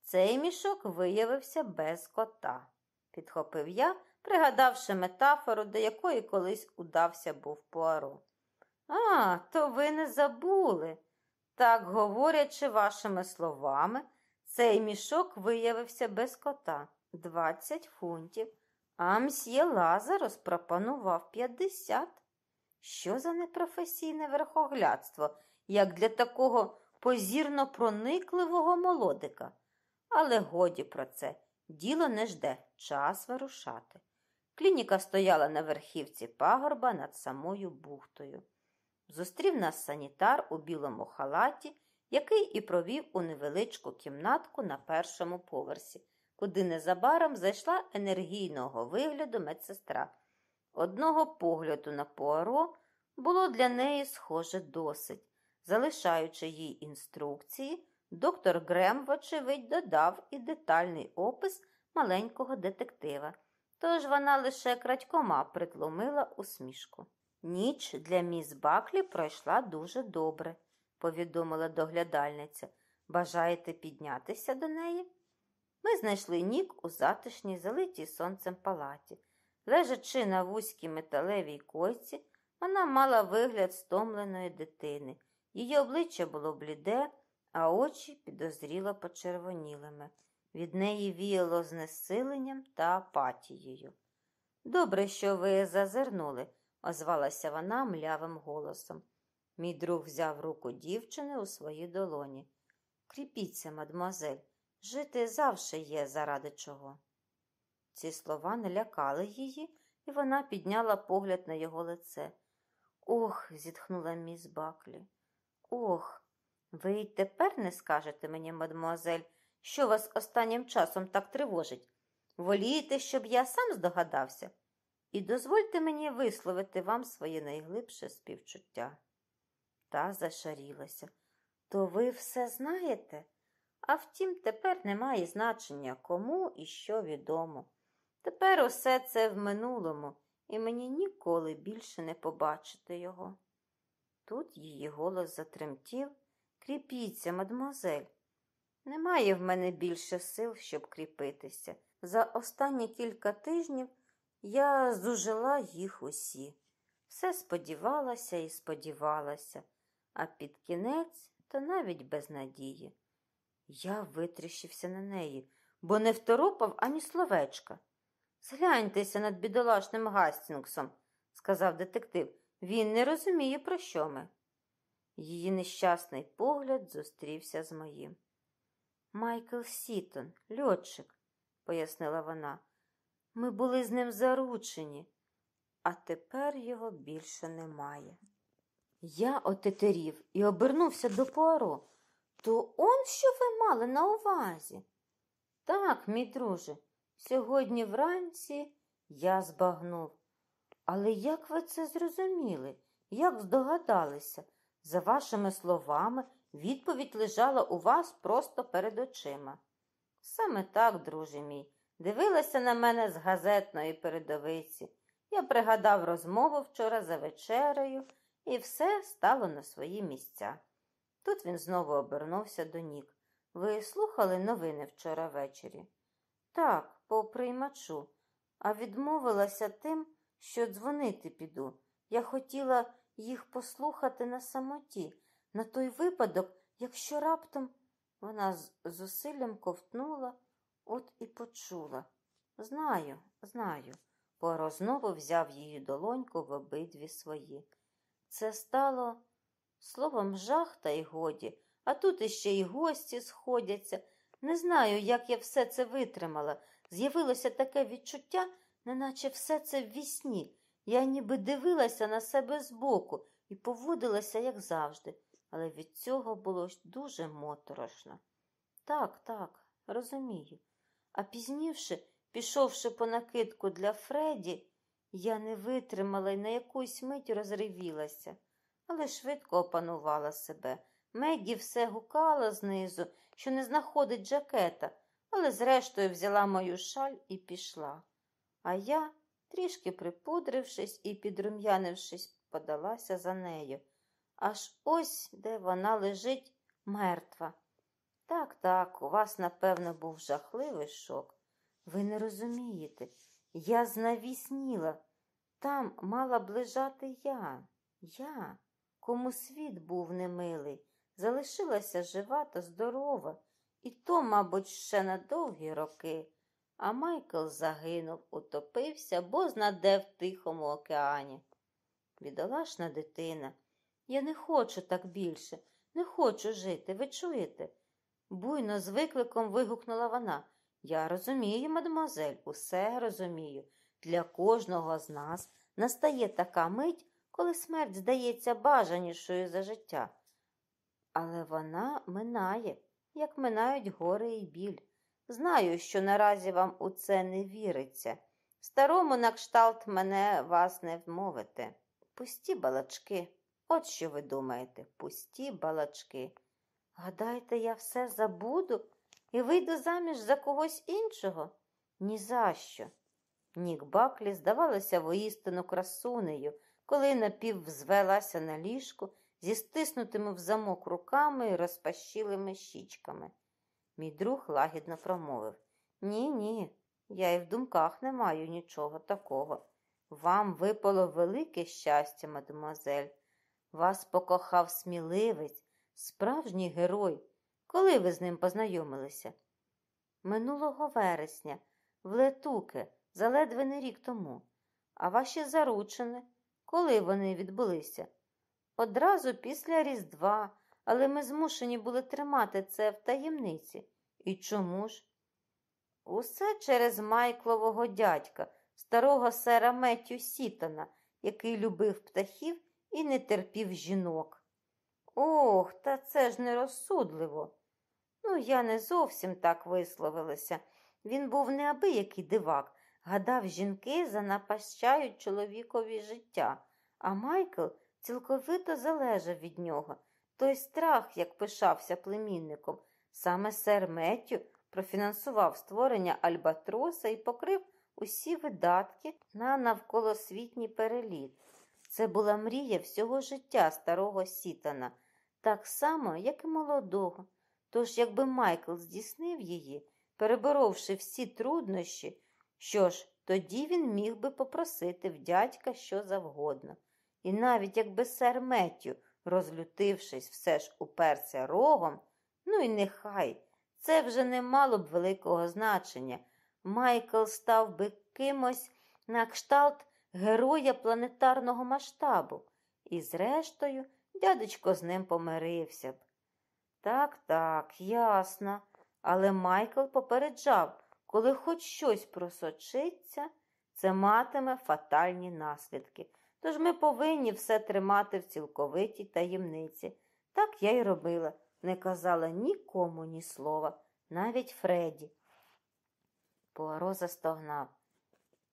Цей мішок виявився без кота, підхопив я, пригадавши метафору, до якої колись удався був Пуаро. А, то ви не забули. Так, говорячи вашими словами, цей мішок виявився без кота двадцять фунтів, а мсьє Лазарос пропонував п'ятдесят. Що за непрофесійне верхоглядство, як для такого позірно проникливого молодика? Але годі про це, діло не жде, час вирушати. Клініка стояла на верхівці пагорба над самою бухтою. Зустрів нас санітар у білому халаті, який і провів у невеличку кімнатку на першому поверсі, куди незабаром зайшла енергійного вигляду медсестра. Одного погляду на Пуаро було для неї схоже досить. Залишаючи їй інструкції, доктор Грем, вочевидь, додав і детальний опис маленького детектива, тож вона лише крадькома притломила усмішку. Ніч для міс Баклі пройшла дуже добре, повідомила доглядальниця. Бажаєте піднятися до неї? Ми знайшли нік у затишній, залитій сонцем палаті. Лежачи на вузькій металевій койці, вона мала вигляд стомленої дитини. Її обличчя було бліде, а очі підозріло почервонілими. Від неї віяло знесиленням та апатією. Добре, що ви зазирнули, озвалася вона млявим голосом. Мій друг взяв руку дівчини у свої долоні. Кріпіться, мадмуазель, жити завше є заради чого. Ці слова не лякали її, і вона підняла погляд на його лице. Ох, зітхнула міс Баклі. Ох, ви й тепер не скажете мені, мадмуазель, що вас останнім часом так тривожить? Волієте, щоб я сам здогадався? І дозвольте мені висловити вам своє найглибше співчуття. Та зашарілася. То ви все знаєте? А втім, тепер немає значення, кому і що відомо. Тепер усе це в минулому, і мені ніколи більше не побачити його. Тут її голос затремтів. Кріпіться, мадмуазель. Немає в мене більше сил, щоб кріпитися. За останні кілька тижнів я зужила їх усі. Все сподівалася і сподівалася, а під кінець то навіть без надії. Я витріщився на неї, бо не второпав ані словечка. Згляньтеся над бідолашним Гастінгсом, сказав детектив. Він не розуміє, про що ми. Її нещасний погляд зустрівся з моїм. Майкл Сітон, льотчик, пояснила вона. Ми були з ним заручені, а тепер його більше немає. Я отетерів і обернувся до Пуаро. То он що ви мали на увазі? Так, мій друже, сьогодні вранці я збагнув. Але як ви це зрозуміли? Як здогадалися? За вашими словами, відповідь лежала у вас просто перед очима. Саме так, друже мій, дивилася на мене з газетної передовиці. Я пригадав розмову вчора за вечерею, і все стало на свої місця. Тут він знову обернувся до Нік. Ви слухали новини вчора ввечері? Так, по приймачу, а відмовилася тим, що дзвонити піду. Я хотіла їх послухати на самоті, на той випадок, якщо раптом вона з зусиллям ковтнула, от і почула. Знаю, знаю. Поро знову взяв її долоньку в обидві свої. Це стало словом жах та й годі, а тут іще й гості сходяться. Не знаю, як я все це витримала. З'явилося таке відчуття, неначе все це в вісні. Я ніби дивилася на себе збоку і поводилася, як завжди, але від цього було дуже моторошно. Так, так, розумію. А пізніше, пішовши по накидку для Фредді, я не витримала і на якусь мить розривілася, але швидко опанувала себе. Мегі все гукала знизу, що не знаходить жакета, але зрештою взяла мою шаль і пішла. А я, трішки припудрившись і підрум'янившись, подалася за нею. Аж ось де вона лежить мертва. Так, так, у вас, напевно, був жахливий шок. Ви не розумієте, я знавісніла. Там мала б лежати я, я, кому світ був немилий, залишилася жива та здорова, і то, мабуть, ще на довгі роки. А Майкл загинув, утопився, бо знаде в Тихому океані. Бідолашна дитина, я не хочу так більше, не хочу жити, ви чуєте? Буйно з викликом вигукнула вона. Я розумію, мадемуазель, усе розумію. Для кожного з нас настає така мить, коли смерть здається бажанішою за життя. Але вона минає, як минають гори і біль. Знаю, що наразі вам у це не віриться. Старому на кшталт мене вас не вмовити. Пусті балачки. От що ви думаєте, пусті балачки. Гадаєте, я все забуду і вийду заміж за когось іншого? Ні за що. Нік Баклі здавалося воістину красунею, коли напіввзвелася на ліжку зі стиснутими в замок руками і розпащилими щічками. Мій друг лагідно промовив Ні, ні, я і в думках не маю нічого такого. Вам випало велике щастя, мадемуазель. Вас покохав сміливець, справжній герой. Коли ви з ним познайомилися? Минулого вересня, в Летуке, заледве не рік тому. А ваші заручини, коли вони відбулися? Одразу після Різдва, але ми змушені були тримати це в таємниці. І чому ж? Усе через Майклового дядька, старого сера Меттю Сітона, який любив птахів і не терпів жінок. Ох, та це ж нерозсудливо. Ну, я не зовсім так висловилася. Він був неабиякий дивак, гадав, жінки занапащають чоловікові життя, а Майкл цілковито залежав від нього. Той страх, як пишався племінником, саме сер Меттю профінансував створення Альбатроса і покрив усі видатки на навколосвітній переліт. Це була мрія всього життя старого Сітана, так само, як і молодого. Тож, якби Майкл здійснив її, переборовши всі труднощі, що ж, тоді він міг би попросити в дядька що завгодно. І навіть якби сер Меттю, розлютившись, все ж уперся рогом, ну і нехай, це вже не мало б великого значення. Майкл став би кимось на кшталт героя планетарного масштабу, і, зрештою, дядечко з ним помирився б. Так, так, ясно. Але Майкл попереджав, коли хоч щось просочиться, це матиме фатальні наслідки. Тож ми повинні все тримати в цілковитій таємниці. Так я й робила, не казала нікому ні слова, навіть Фредді. Пуаро застогнав.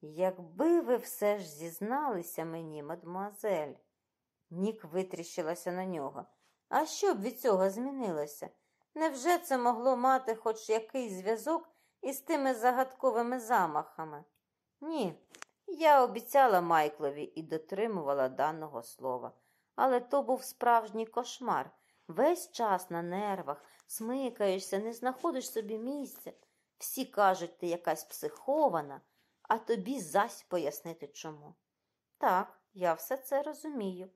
Якби ви все ж зізналися мені, мадмуазель. Нік витріщилася на нього. А що б від цього змінилося? Невже це могло мати хоч якийсь зв'язок із тими загадковими замахами? Ні, я обіцяла Майклові і дотримувала даного слова. Але то був справжній кошмар. Весь час на нервах, смикаєшся, не знаходиш собі місця. Всі кажуть, ти якась психована, а тобі зась пояснити чому. Так, я все це розумію.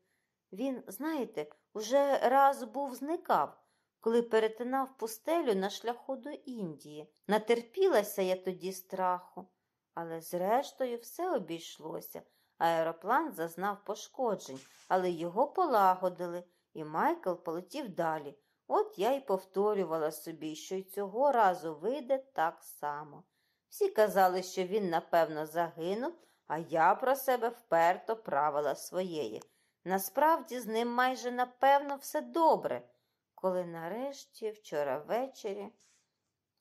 Він, знаєте, уже раз був зникав, коли перетинав пустелю на шляху до Індії. Натерпілася я тоді страху, але зрештою все обійшлося. Аероплан зазнав пошкоджень, але його полагодили, і Майкл полетів далі. От я й повторювала собі, що й цього разу вийде так само. Всі казали, що він, напевно, загинув, а я про себе вперто правила своєї. Насправді з ним майже напевно все добре, коли нарешті, вчора ввечері,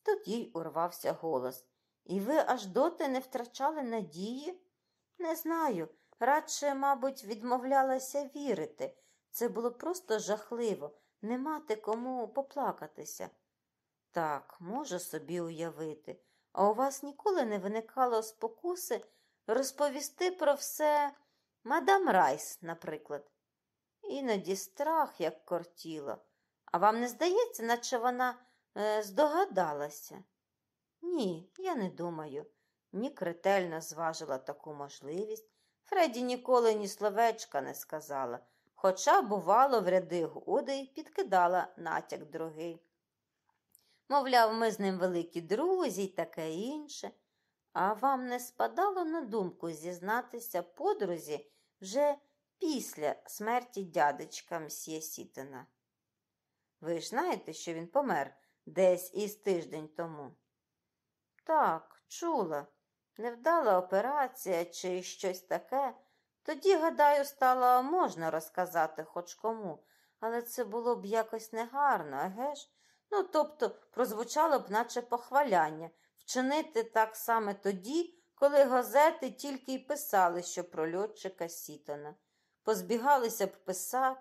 тут їй урвався голос. І ви аж доти не втрачали надії? Не знаю. Радше, мабуть, відмовлялася вірити. Це було просто жахливо не мати кому поплакатися. Так, можу собі уявити, а у вас ніколи не виникало спокуси розповісти про все мадам Райс, наприклад. Іноді страх, як кортіло. А вам не здається, наче вона е, здогадалася? Ні, я не думаю. Нік ретельно зважила таку можливість. Фредді ніколи ні словечка не сказала, хоча, бувало, в ряди годи й підкидала натяк другий. Мовляв, ми з ним великі друзі й таке інше. А вам не спадало на думку зізнатися подрузі вже після смерті дядечка мсьє Сітена? Ви ж знаєте, що він помер десь із тиждень тому? Так, чула. Невдала операція чи щось таке. Тоді, гадаю, стало можна розказати хоч кому, але це було б якось негарно, еге ж? Ну, тобто, прозвучало б наче похваляння, вчинити так саме тоді, коли газети тільки й писали, що про льотчика Сітона. Позбігалися б писаки,